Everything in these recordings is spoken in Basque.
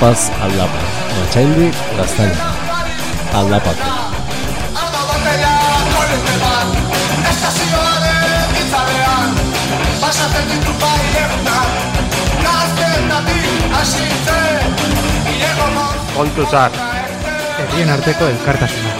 Aldapaz, aldapa. Otsaildi, gaztaina. Aldapaz. Alda bateia kolete bat Estazioaren itzalean Pasatzen ditu bai egunak Gaztetatik hasitzen Ilego mont Kontu zar. Herrien arteko elkartasuna.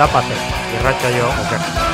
da pase. Y racha yo, ok.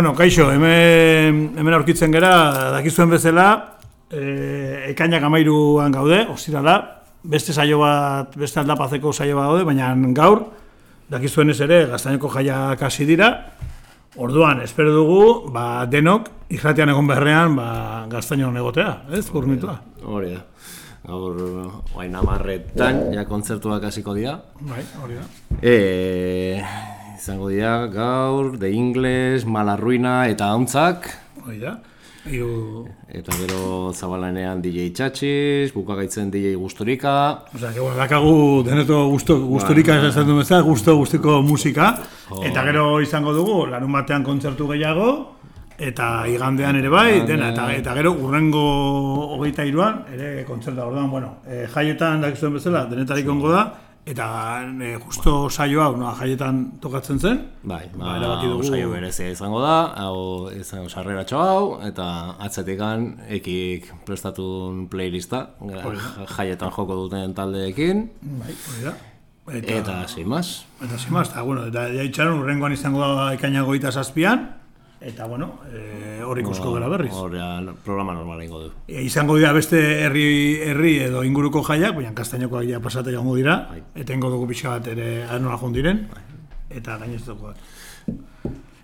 Bueno, kaixo, hemen, hemen aurkitzen gera, dakizuen bezala, e, ekainak amairuan gaude, ostirala, beste saio bat, beste aldapazeko saio bat gaude, baina gaur, dakizuenez ere, gaztaineko jaiak hasi dira, orduan, espero dugu, ba, denok, irratian egon beharrean, ba, gaztainon egotea, ez, gurnitua. Hori da. Gaur, oain amarretan, ja kontzertuak hasiko dira. Bai, hori da. E, izango dira gaur, The Ingles, Malarruina eta Hauntzak. Hori da. Hiru, Eta gero zabalanean DJ Txatxiz, bukagaitzen DJ Gustorika. Osea, que bueno, dakagu deneto gusto, gusturika esan du bezala, gusto gustiko musika. Eta gero izango dugu, larun batean kontzertu gehiago, eta igandean ere bai, dena, eta, eta gero urrengo hogeita iruan, ere kontzerta orduan, bueno, e, jaietan dakizuen bezala, denetarik ongo da, eta e, justo saio hau, no, jaietan tokatzen zen, Bai, Ba, ba, erabaki dugu- saio berezia izango da, hau izango sarreratxo hau, eta atzetikan ekik prestatun playlista, ja- jaietan joko duten taldeekin, bai, hori da. eta, eta sin más. Eta sin más, eta bueno, eta ja itxaron urrengoan izango da ekaina goita zazpian, eta bueno, e, hor ikusko gara berriz. Horrean programa normala ingo du. E, izango dira beste herri herri edo inguruko jaiak, baina kastainokoak ja pasata joango dira, etengo dugu pixka bat ere anola joan diren, eta gaineztokoak.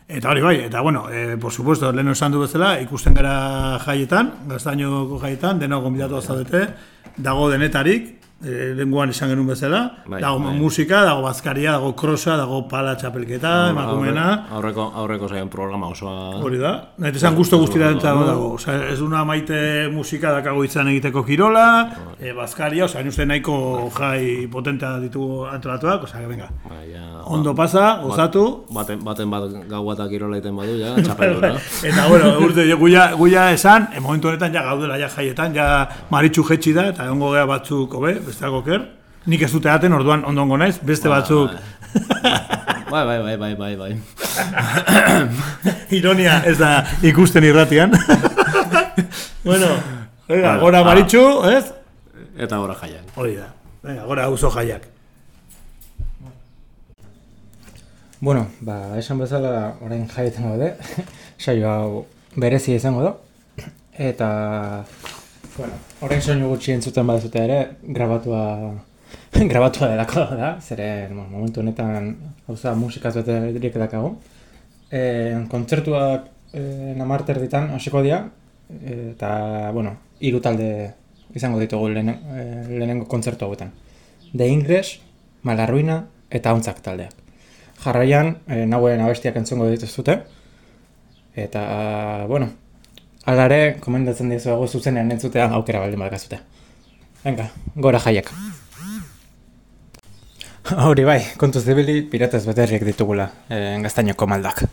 Eta hori bai, eta bueno, e, por supuesto, lehen esan du bezala, ikusten gara jaietan, gaztainoko jaietan, denok gonbidatu zaudete, dago denetarik, e, lenguan izan genuen bezala, Bai, dago bai. musika, dago bazkaria, dago krosa, dago pala txapelketa, emakumena, Aurreko, aurreko zaien programa osoa... hori da. Nahi esan guztu guztira entzako dago. Osa, ez duna maite musika dakago izan egiteko kirola, e, bazkaria, osa, uste nahiko jai potentea ditugu antolatuak, osa, venga. Bai, ja, Ondo pasa, gozatu, Baten, baten bat gau bat akirola egiten badu, ja, txapelduna. Eta, bueno, urte, guia, guia esan, e, momentu honetan ja gaudela ja jaietan, ja maritxu jetxi da, eta egongo gea batzuk, hobe, besteak oker. Nik ez dute aten, orduan ondongo naiz, beste batzuk, Bai, bai, bai, bai, bai, bai. ironia ez da ikusten irratian. bueno, venga, gora ah. maritxu, ez? Eta gora jaian. Hori da. Venga, gora auzo jaiak. Bueno, ba, esan bezala orain jaietan gaude, saio hau berezi izango da. Eta, bueno, orain soinu gutxi entzuten badazute ere, grabatua, grabatua delako da, zeren bueno, momentu honetan hauza musikaz bete dakago. E, kontzertuak e, namarter ditan hasiko dira, e, eta, bueno, hiru talde izango ditugu lehenen, e, lehenengo kontzertu hauetan. The English, Malarruina eta Hauntzak taldeak. Jarraian, e, nauen abestiak entzongo dituzute. Eta, bueno, alare, komendatzen dizuegu zuzenean entzutea aukera baldin badakazute. Venga, gora jaiak. Hori bai, kontuz dibili, piratez beterriek ditugula, e, gaztainoko maldak.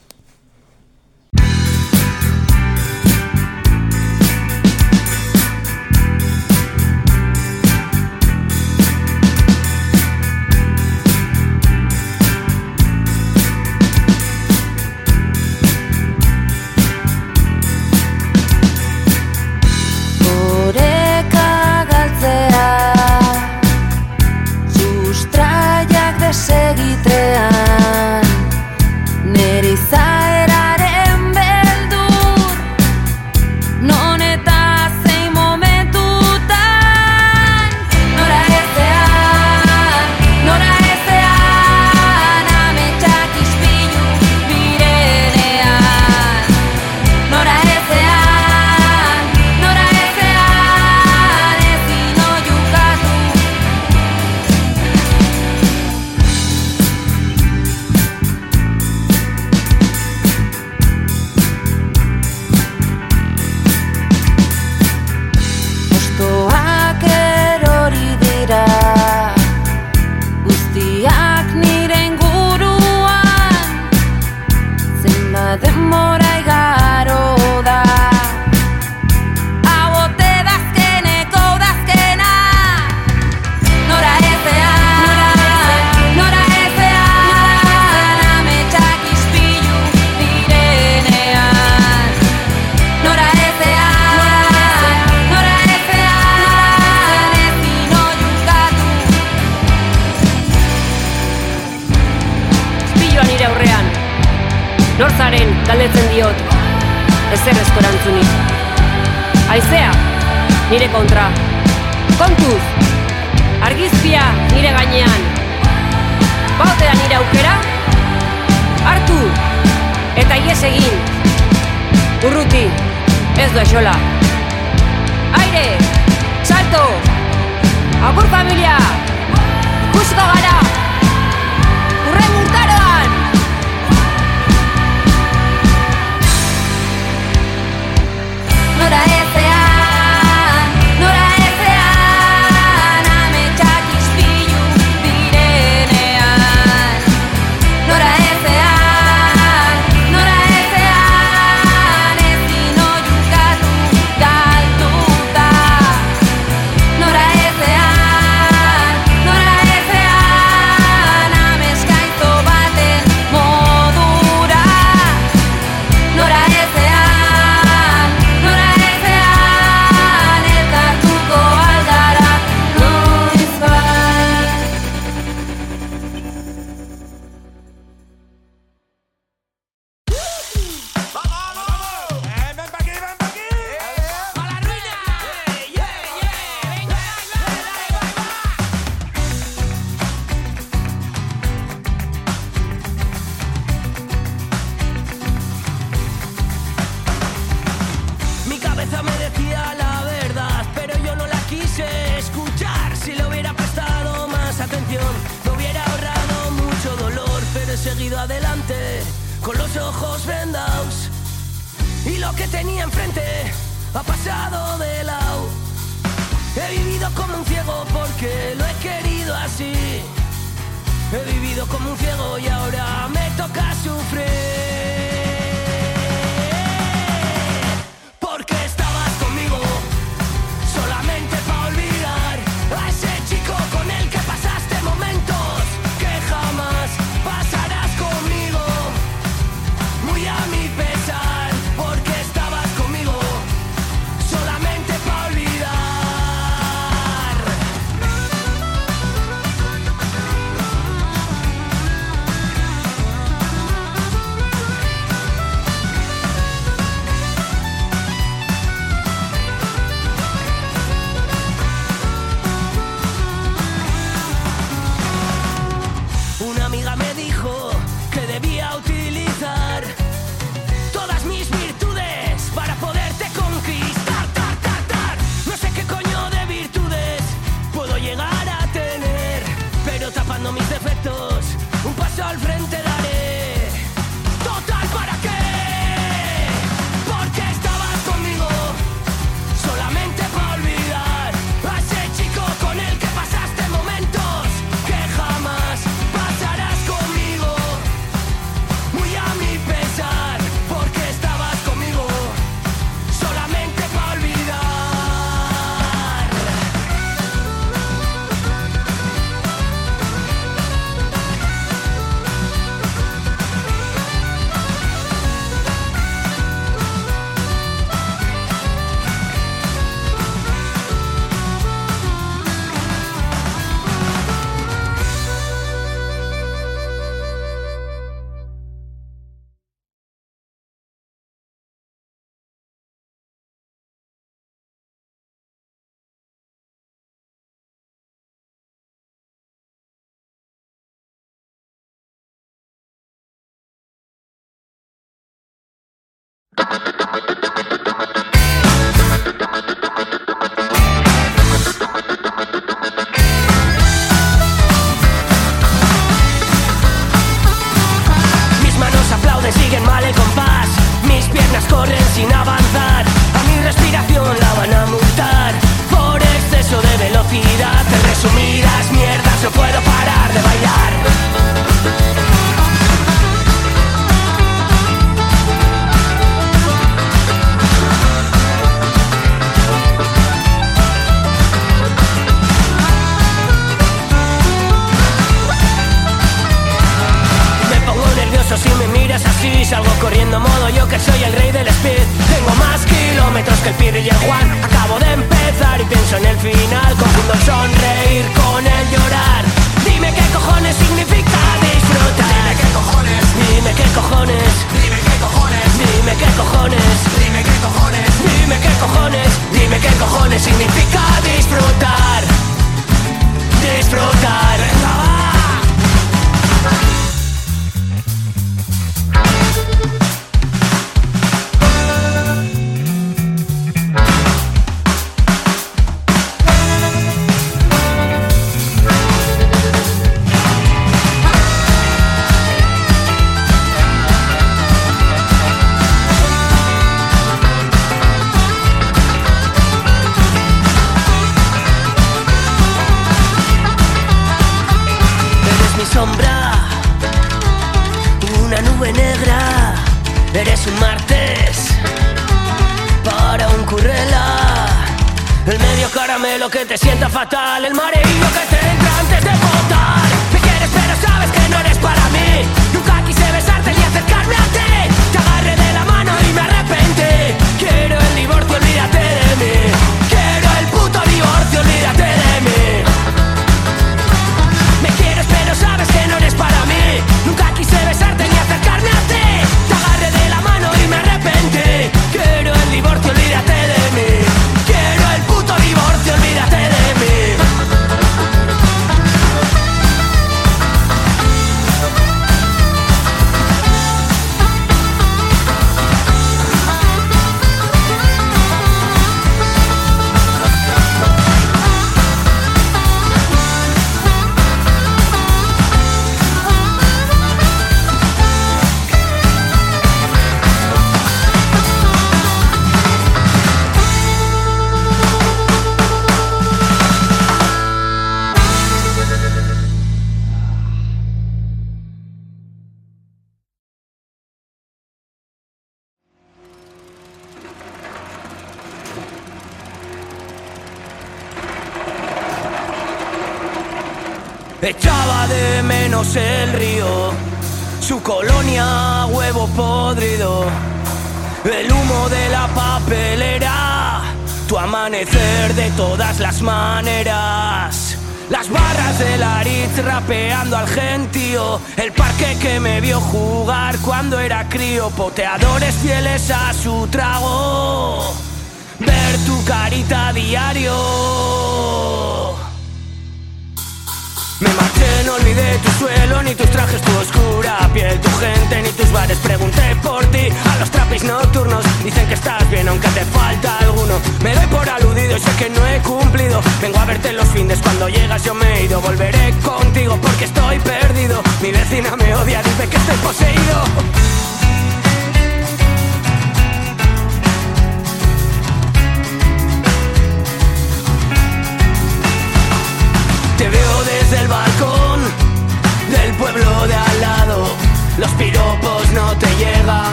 te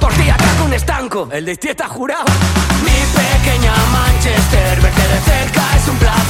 Por ti ataco un estanco, el de está jurado. Mi pequeña Manchester, verte de cerca es un plan.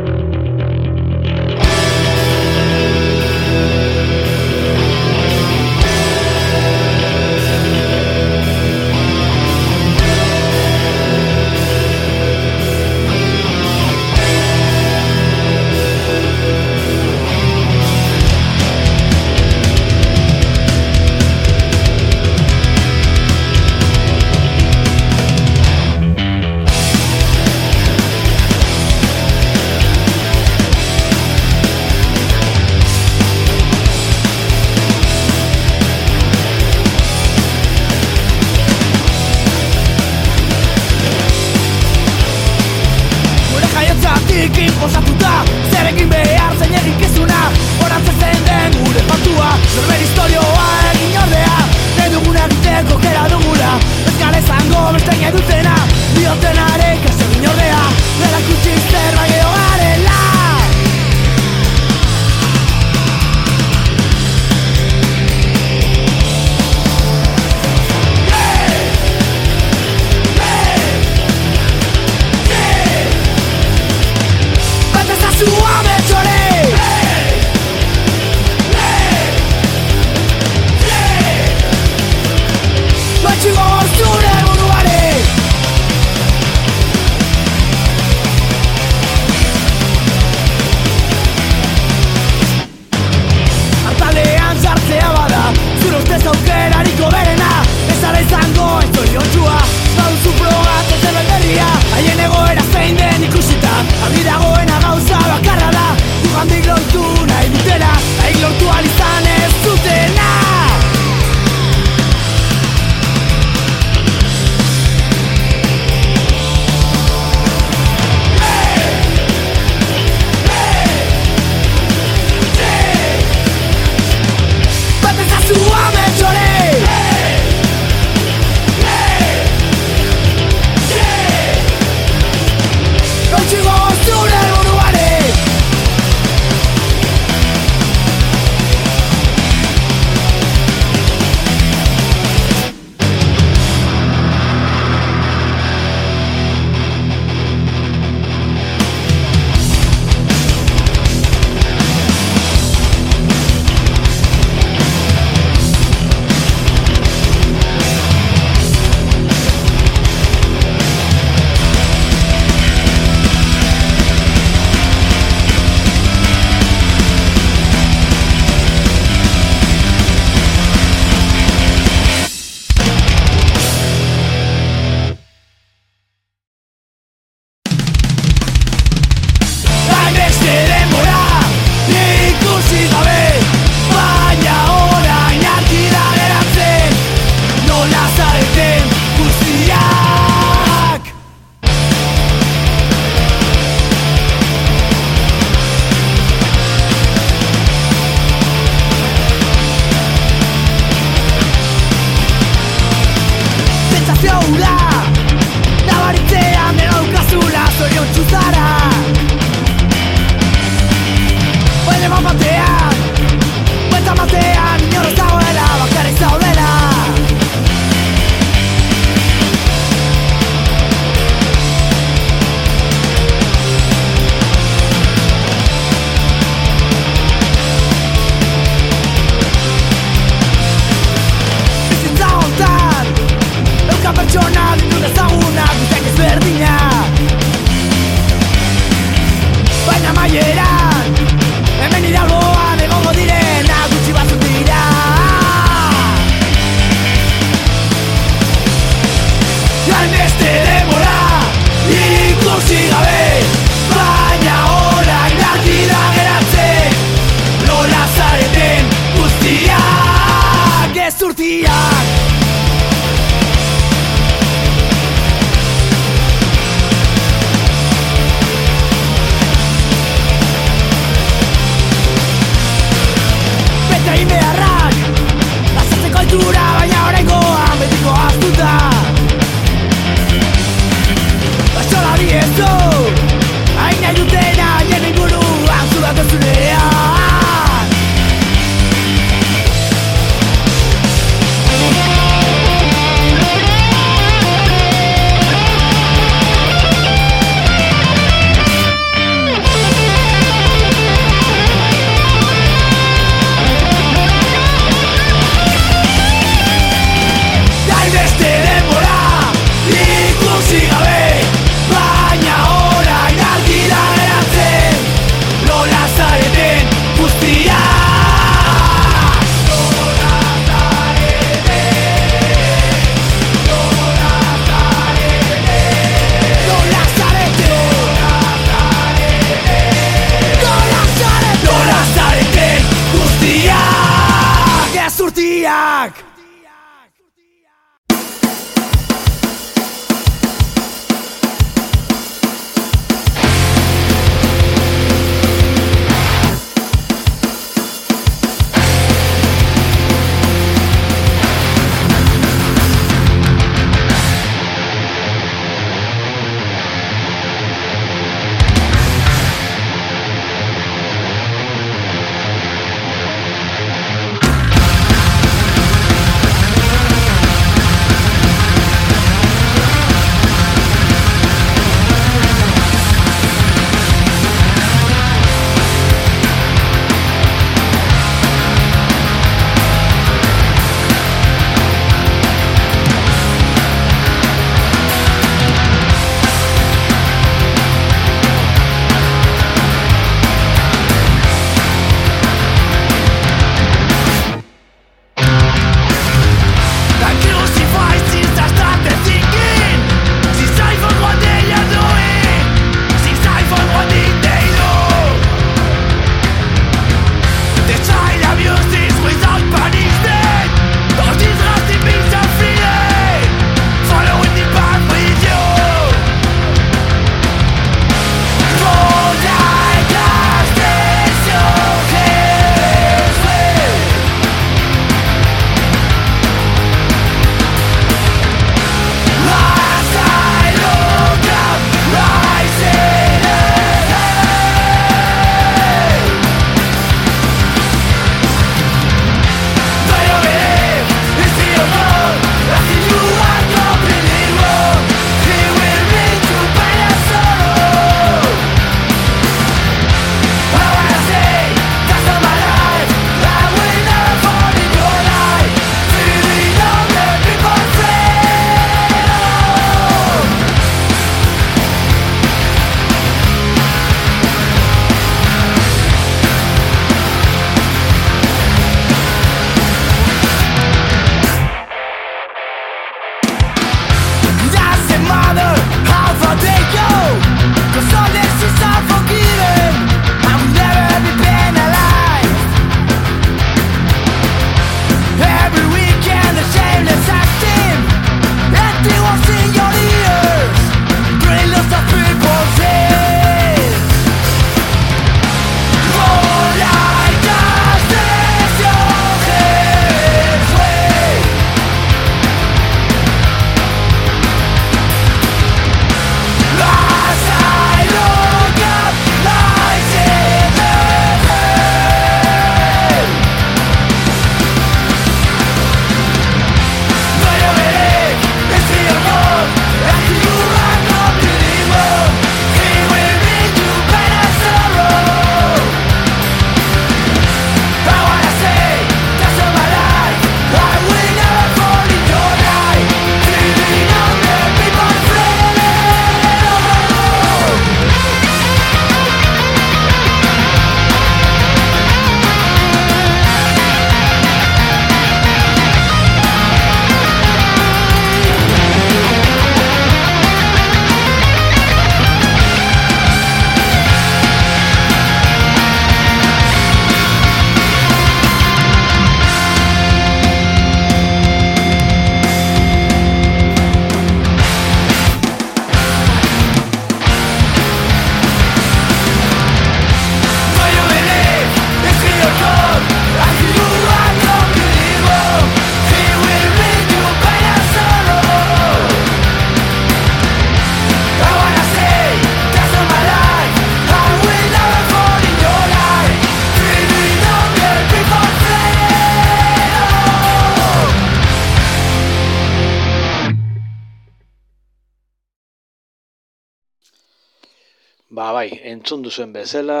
Ba bai, entzun duzuen bezala,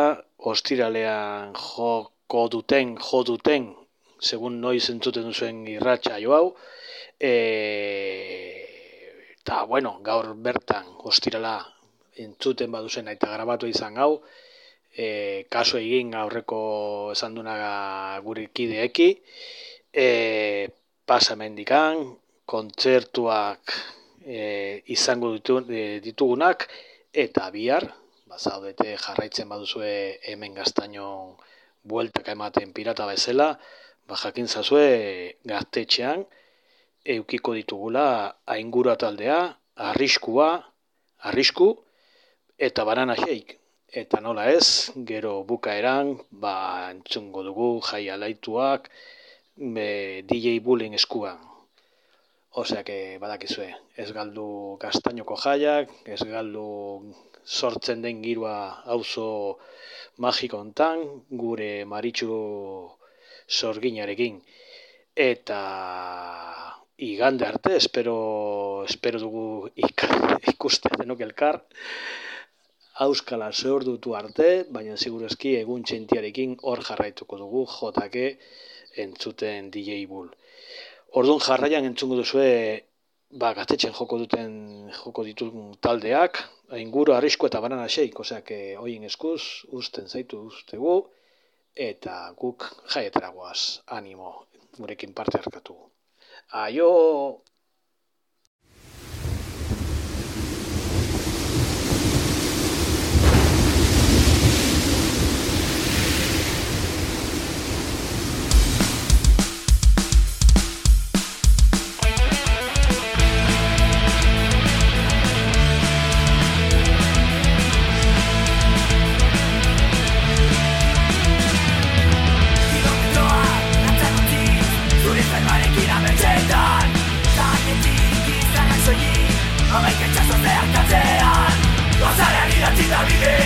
ostiralean joko duten, jo duten, segun noiz entzuten duzuen irratxa jo hau, e, eta bueno, gaur bertan ostirala entzuten baduzen eta grabatu izan hau, e, kaso egin aurreko esan dunaga gure kideeki, e, pasa mendikan, kontzertuak e, izango e, ditugunak, eta bihar, bazaudete jarraitzen baduzue hemen gaztainon bueltaka ematen pirata bezala, ba jakin zazue gaztetxean, eukiko ditugula aingura taldea, arriskua, arrisku, eta banana shake. Eta nola ez, gero bukaeran, ba entzungo dugu jai alaituak, be, DJ Bullying eskuan. Osea que badakizue, ez galdu gaztainoko jaiak, ez galdu sortzen den girua auzo magiko hontan, gure maritxu sorginarekin. Eta igande arte, espero, espero dugu ika, ikusten denok elkar, auskala zehor dutu arte, baina segurazki egun txentiarekin hor jarraituko dugu jotake entzuten DJ Bull. Orduan jarraian entzungo duzue ba, gaztetxen joko duten joko ditun taldeak, inguru arrisko eta banana shake, osea, que hoien eskuz, usten zaitu ustegu, eta guk jaietara guaz, animo, gurekin parte harkatu. Aio! Hamaik etxaso zeharkatzean Gozarean idatzita bidea, bizimo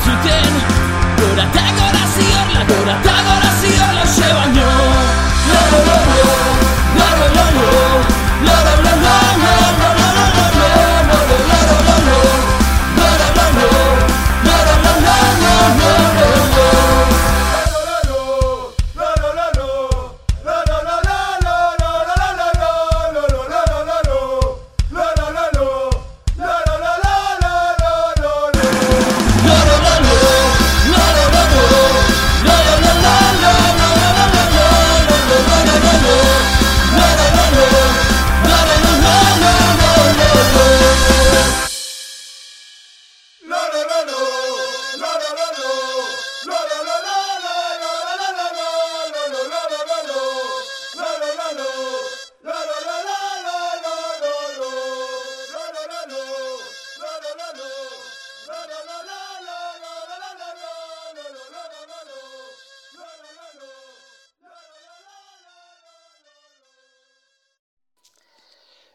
entzuten. Gora eta gora zior, la gora eta gora zior, la xe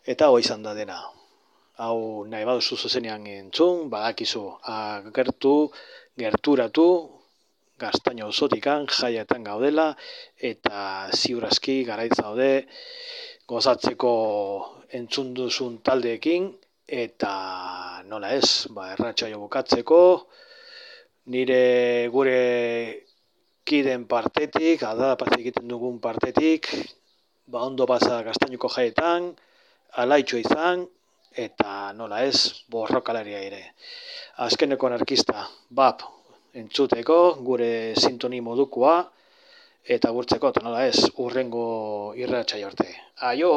Eta hau izan da dena. Hau nahi baduzu zuzenean entzun, badakizu, agertu, gerturatu, gaztaino osotikan, jaiaetan gaudela, eta ziurazki garaitz daude, gozatzeko entzun duzun taldeekin, eta nola ez, ba, erratxaio bukatzeko, nire gure kiden partetik, adada egiten dugun partetik, ba ondo baza gaztainoko jaietan, alaitxo izan, eta nola ez, borrokalaria ere. Azkeneko anarkista, bap, entzuteko, gure sintoni modukoa, eta gurtzeko, eta nola ez, urrengo irratxa jorte. Aio!